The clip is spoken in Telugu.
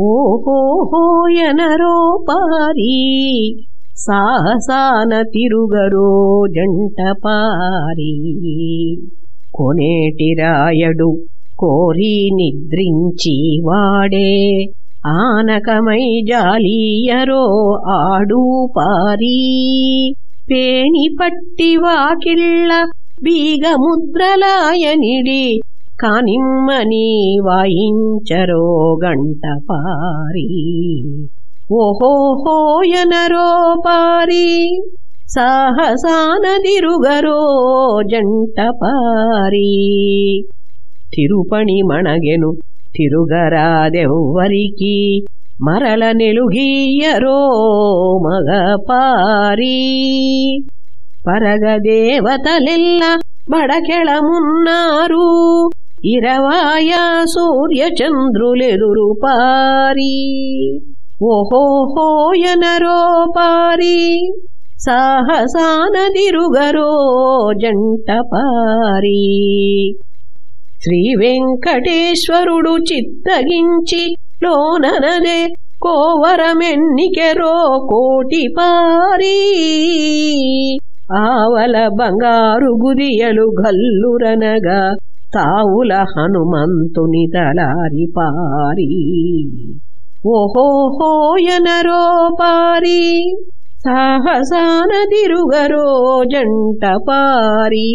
ఓహోహోయనరో పారి సాహసాన తిరుగరో జంట పారి. కొనేటి రాయడు కోరి నిద్రించి వాడే ఆనకమై జాలీయరో ఆడు పారి. పేణి పట్టి వాకిళ్ళ బీగముద్రలాయనిడి కానిమ్మని వాయించరో గంట పారి. ఓహోహోయనరో పారి సాహసానదిరుగరో జంట పారి. తిరుపణి మణగెను తిరుగరాదెవ్వరికి మరల నిలుగీయరో మగపారి పరగదేవతలెల్ల బడకెళమున్నారు ఇరవాయ సూర్యచంద్రులెదురు పారి. ఓహోహోయనరో పారి. సాహసానదిరుగరో జంట పారి. శ్రీ వెంకటేశ్వరుడు చిత్తగించి లోననదే కోవరమెన్నికెరో కోటి పారి. ఆవల బంగారు గుదియలు గల్లురనగా తావుల హనుమంతుని తలారి పారి. ఓహోహోయనరో పారి సాహసానదిరుగరో జంట పారి.